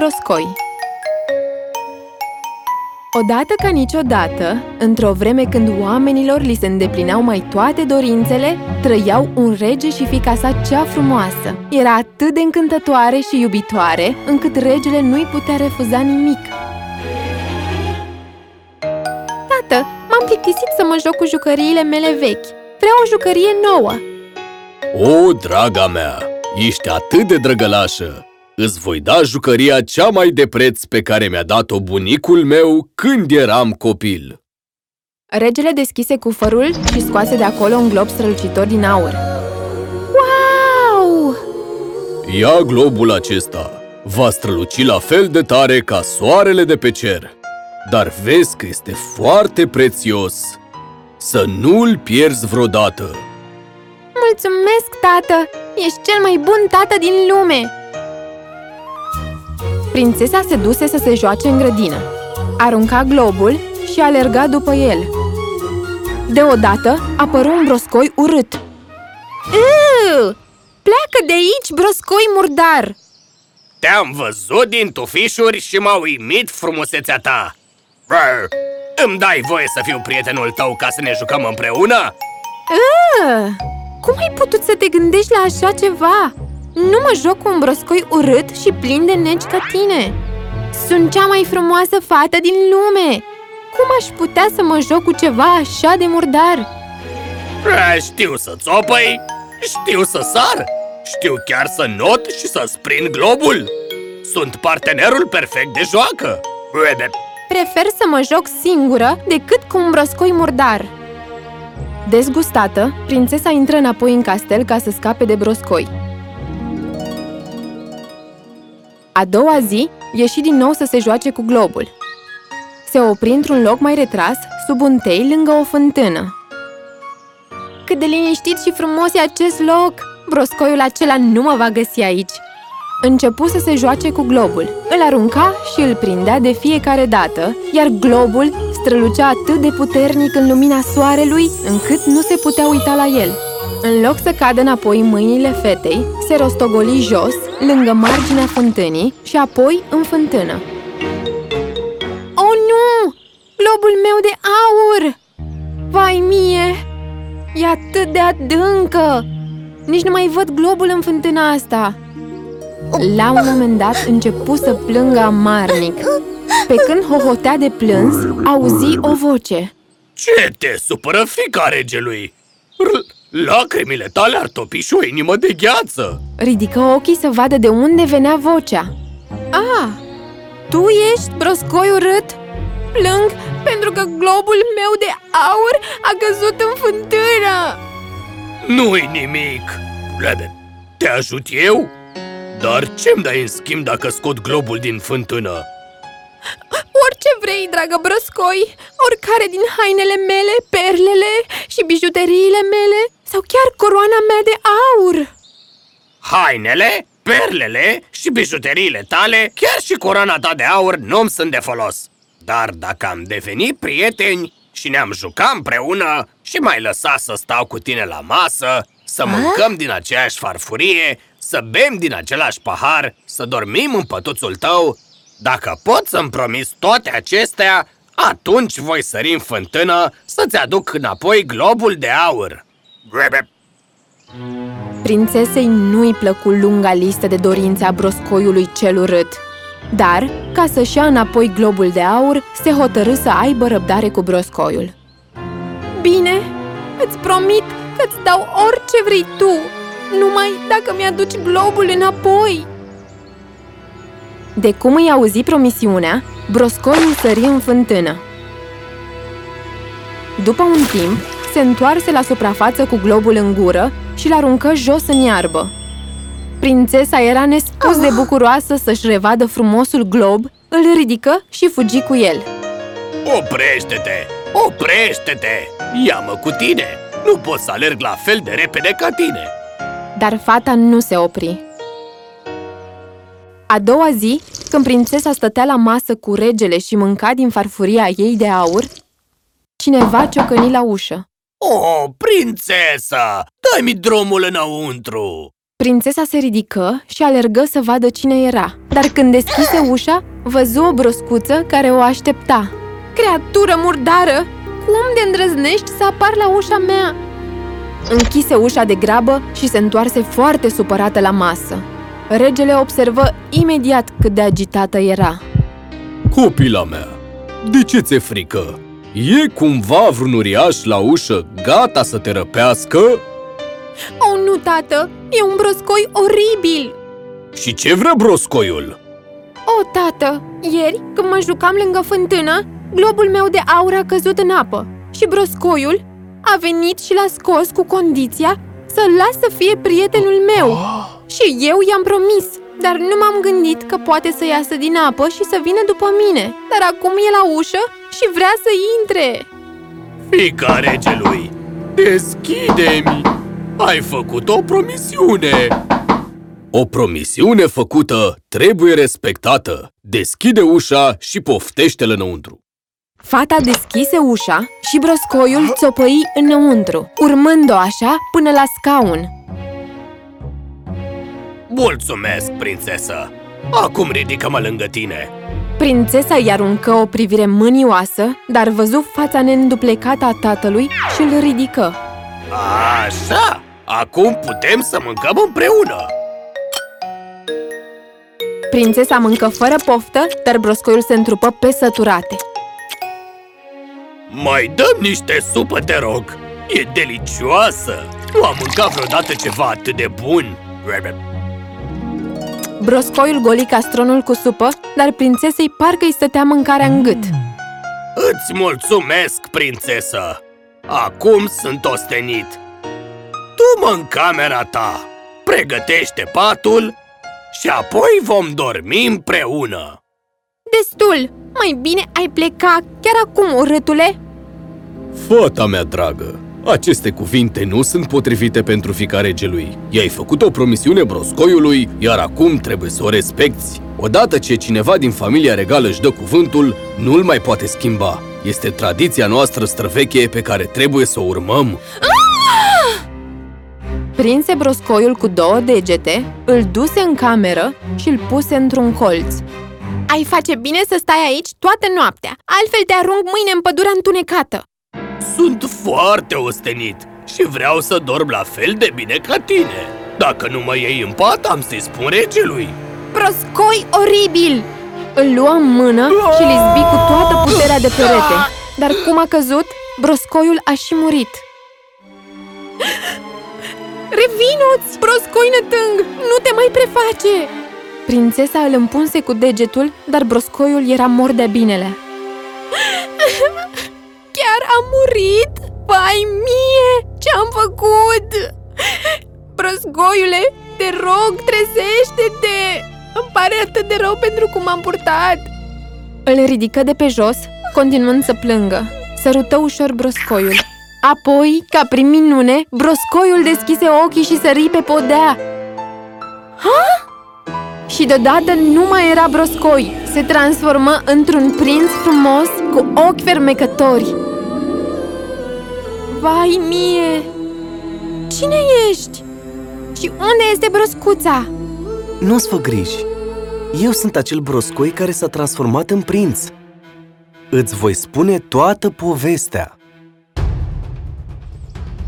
broscoi Odată ca niciodată, într-o vreme când oamenilor li se îndeplineau mai toate dorințele, trăiau un rege și fica sa cea frumoasă. Era atât de încântătoare și iubitoare, încât regele nu-i putea refuza nimic. Tată, m-am plictisit să mă joc cu jucăriile mele vechi. Vreau o jucărie nouă. O, draga mea, ești atât de drăgălașă! Îți voi da jucăria cea mai de preț pe care mi-a dat-o bunicul meu când eram copil. Regele deschise cufărul și scoase de acolo un glob strălucitor din aur. Wow! Ia globul acesta! Va străluci la fel de tare ca soarele de pe cer. Dar vezi că este foarte prețios. Să nu-l pierzi vreodată. Mulțumesc, tată! Ești cel mai bun tată din lume! Prințesa se duse să se joace în grădină. Arunca globul și alerga după el. Deodată apăru un broscoi urât. Uu! Pleacă de aici, broscoi murdar! Te-am văzut din tufișuri și m-a uimit frumusețea ta! Brr. Îmi dai voie să fiu prietenul tău ca să ne jucăm împreună? Uu! Cum ai putut să te gândești la așa ceva? Nu mă joc cu un broscoi urât și plin de neci ca tine! Sunt cea mai frumoasă fată din lume! Cum aș putea să mă joc cu ceva așa de murdar? A, știu să țopăi, știu să sar, știu chiar să not și să sprind globul! Sunt partenerul perfect de joacă! Prefer să mă joc singură decât cu un broscoi murdar! Dezgustată, prințesa intră înapoi în castel ca să scape de broscoi. A doua zi, ieși din nou să se joace cu globul. Se opri într-un loc mai retras, sub un tei, lângă o fântână. Cât de liniștit și frumos e acest loc! Broscoiul acela nu mă va găsi aici! Începu să se joace cu globul. Îl arunca și îl prindea de fiecare dată, iar globul strălucea atât de puternic în lumina soarelui, încât nu se putea uita la el. În loc să cadă înapoi în mâinile fetei, se rostogoli jos, lângă marginea fântânii și apoi în fântână. Oh, nu! Globul meu de aur! Vai mie! E atât de adâncă! Nici nu mai văd globul în fântâna asta! La un moment dat începu să plângă amarnic. Pe când hohotea de plâns, auzi o voce. Ce te supără, fica regelui? Lacrimile tale ar topi și o inimă de gheață! Ridică ochii să vadă de unde venea vocea. Ah, tu ești broscoi urât? Plâng pentru că globul meu de aur a căzut în fântână! Nu-i nimic! Lebe, te ajut eu? Dar ce-mi dai în schimb dacă scot globul din fântână? Orice vrei, dragă broscoi! Oricare din hainele mele, perlele și bijuteriile mele sau chiar coroana mea de aur! Hainele, perlele și bijuteriile tale, chiar și coroana ta de aur nu-mi sunt de folos. Dar dacă am devenit prieteni și ne-am jucat împreună și mai lăsa să stau cu tine la masă, să mâncăm din aceeași farfurie, să bem din același pahar, să dormim în pătuțul tău, dacă pot să-mi promis toate acestea, atunci voi sări în fântână să-ți aduc înapoi globul de aur. Prințesei nu-i plăcu lunga listă de dorințe a broscoiului cel urât. Dar, ca să-și ia înapoi globul de aur, se hotărâ să aibă răbdare cu broscoiul. Bine, îți promit că-ți dau orice vrei tu, numai dacă mi-aduci globul înapoi. De cum îi auzi promisiunea, broscoiul sări în fântână. După un timp, se întoarse la suprafață cu globul în gură și l aruncă jos în iarbă. Prințesa era nespus de bucuroasă să-și revadă frumosul glob, îl ridică și fugi cu el. Oprește-te! Oprește-te! Ia-mă cu tine! Nu pot să alerg la fel de repede ca tine! Dar fata nu se opri. A doua zi, când prințesa stătea la masă cu regele și mânca din farfuria ei de aur, cineva ciocăni la ușă. O, prințesă! Dă-mi drumul înăuntru! Prințesa se ridică și alergă să vadă cine era, dar când deschise ușa, văzu o broscuță care o aștepta. Creatură murdară! Cum de îndrăznești să apar la ușa mea? Închise ușa de grabă și se întoarse foarte supărată la masă. Regele observă imediat cât de agitată era. Copila mea, de ce ți-e frică? E cumva vreun uriaș la ușă gata să te răpească? Oh, nu, tată! E un broscoi oribil! Și ce vrea broscoiul? Oh, tată! Ieri, când mă jucam lângă fântână, globul meu de aur a căzut în apă și broscoiul a venit și l-a scos cu condiția să-l las să fie prietenul meu. Și eu i-am promis, dar nu m-am gândit că poate să iasă din apă și să vină după mine. Dar acum e la ușă și vrea să intre. Fica regelui, deschide-mi! Ai făcut o promisiune! O promisiune făcută trebuie respectată. Deschide ușa și poftește-l înăuntru. Fata deschise ușa și broscoiul țopăi înăuntru, urmând-o așa până la scaun. Mulțumesc, prințesă! Acum ridică-mă lângă tine! Prințesa îi aruncă o privire mânioasă, dar văzu fața neînduplecată a tatălui și îl ridică. Așa! Acum putem să mâncăm împreună! Prințesa mâncă fără poftă, dar broscoiul se întrupă pe săturate. Mai dăm niște supă, te rog! E delicioasă! Nu am mâncat vreodată ceva atât de bun! Broscoiul goli castronul cu supă, dar prințesei parcă îi stătea mâncarea în gât. Îți mulțumesc, prințesă! Acum sunt ostenit! Tu mă în camera ta, pregătește patul și apoi vom dormi împreună! Destul! Mai bine ai pleca chiar acum, urâtule! Fata mea dragă, aceste cuvinte nu sunt potrivite pentru fica regelui. I-ai făcut o promisiune broscoiului, iar acum trebuie să o respecti. Odată ce cineva din familia regală își dă cuvântul, nu-l mai poate schimba. Este tradiția noastră străveche pe care trebuie să o urmăm. Prinse broscoiul cu două degete, îl duse în cameră și îl puse într-un colț. Ai face bine să stai aici toată noaptea, altfel te arunc mâine în pădurea întunecată. Sunt foarte ostenit și vreau să dorm la fel de bine ca tine. Dacă nu mă iei în pat, am să-i spun regelui. Broscoi oribil! Îl luă în mână și îl izbi cu toată puterea de perete. Dar cum a căzut, broscoiul a și murit. Revinoți, broscoi nătâng! Nu te mai preface! Prințesa îl împunse cu degetul, dar broscoiul era mort de binele. Chiar am murit? Vai mie! Ce-am făcut? Broscoiule, te rog, trezește-te! Îmi pare atât de rău pentru cum am purtat! Îl ridică de pe jos, continuând să plângă. Sărută ușor broscoiul. Apoi, ca prin minune, broscoiul deschise ochii și sări pe podea. Ha? Și deodată nu mai era broscoi, se transformă într-un prinț frumos cu ochi fermecători. Vai mie! Cine ești? Și unde este broscuța? Nu-ți fă griji. Eu sunt acel broscoi care s-a transformat în prinț. Îți voi spune toată povestea.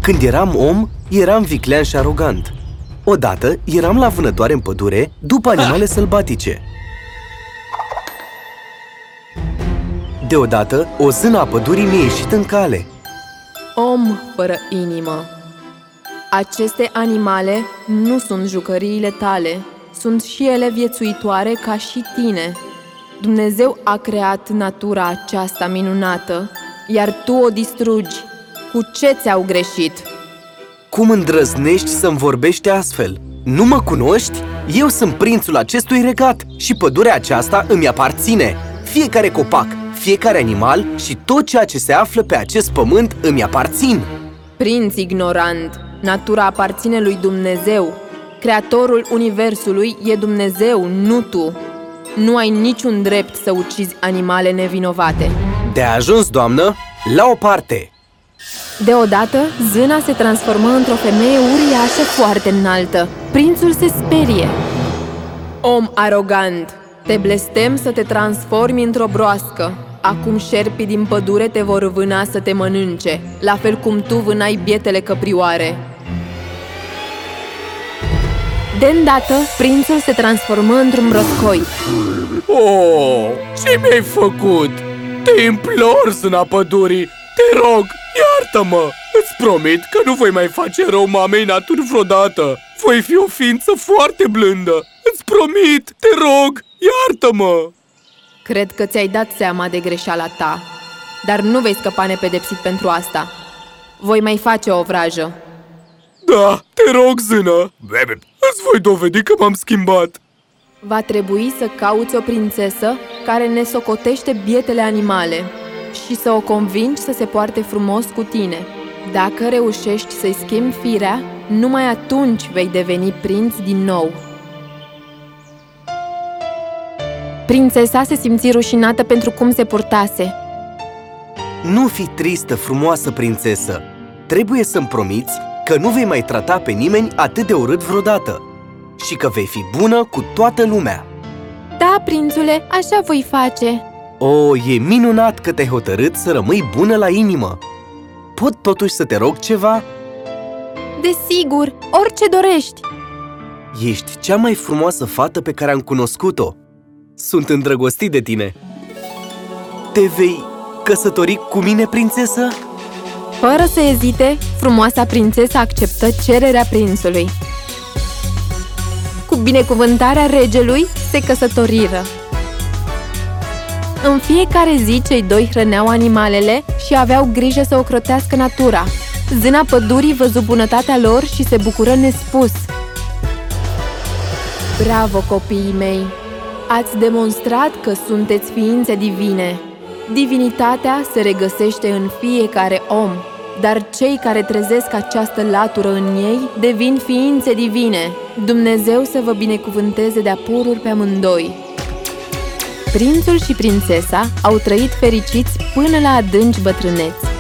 Când eram om, eram viclean și arogant. Odată eram la vânătoare în pădure după animale sălbatice. Deodată, o zână a pădurii mi-a ieșit în cale. Om fără inimă Aceste animale nu sunt jucăriile tale, sunt și ele viețuitoare ca și tine. Dumnezeu a creat natura aceasta minunată, iar tu o distrugi. Cu ce ți-au greșit? Cum îndrăznești să-mi vorbești astfel? Nu mă cunoști? Eu sunt prințul acestui regat și pădurea aceasta îmi aparține. Fiecare copac, fiecare animal și tot ceea ce se află pe acest pământ îmi aparțin. Prinț ignorant, natura aparține lui Dumnezeu. Creatorul universului e Dumnezeu, nu tu. Nu ai niciun drept să ucizi animale nevinovate. De ajuns, doamnă, la o parte! Deodată, zâna se transformă într-o femeie uriașă foarte înaltă. Prințul se sperie. Om arogant, te blestem să te transformi într-o broască. Acum șerpii din pădure te vor vâna să te mănânce, la fel cum tu vânai bietele căprioare. De îndată, prințul se transformă într-un broscoi. Oh, ce mi-ai făcut? Te implor, zâna pădurii! Te rog, iartă-mă! Îți promit că nu voi mai face rău mamei naturi vreodată! Voi fi o ființă foarte blândă! Îți promit! Te rog, iartă-mă! Cred că ți-ai dat seama de greșeala ta, dar nu vei scăpa nepedepsit pentru asta. Voi mai face o vrajă. Da, te rog, zână! Îți voi dovedi că m-am schimbat! Va trebui să cauți o prințesă care ne socotește bietele animale și să o convingi să se poarte frumos cu tine. Dacă reușești să-i schimbi firea, numai atunci vei deveni prinț din nou. Prințesa se simți rușinată pentru cum se purtase. Nu fi tristă, frumoasă prințesă! Trebuie să-mi promiți că nu vei mai trata pe nimeni atât de urât vreodată și că vei fi bună cu toată lumea. Da, prințule, așa voi face. O, e minunat că te-ai hotărât să rămâi bună la inimă! Pot totuși să te rog ceva? Desigur, orice dorești. Ești cea mai frumoasă fată pe care am cunoscut-o. Sunt îndrăgostit de tine. Te vei căsători cu mine, prințesă? Fără să ezite, frumoasa prințesă acceptă cererea prințului. Cu binecuvântarea regelui, se căsătoriră. În fiecare zi, cei doi hrăneau animalele și aveau grijă să ocrotească natura. Zâna pădurii văzu bunătatea lor și se bucură nespus. Bravo, copiii mei! Ați demonstrat că sunteți ființe divine. Divinitatea se regăsește în fiecare om, dar cei care trezesc această latură în ei devin ființe divine. Dumnezeu să vă binecuvânteze de-a pururi pe amândoi. Prințul și prințesa au trăit fericiți până la adânci bătrâneți.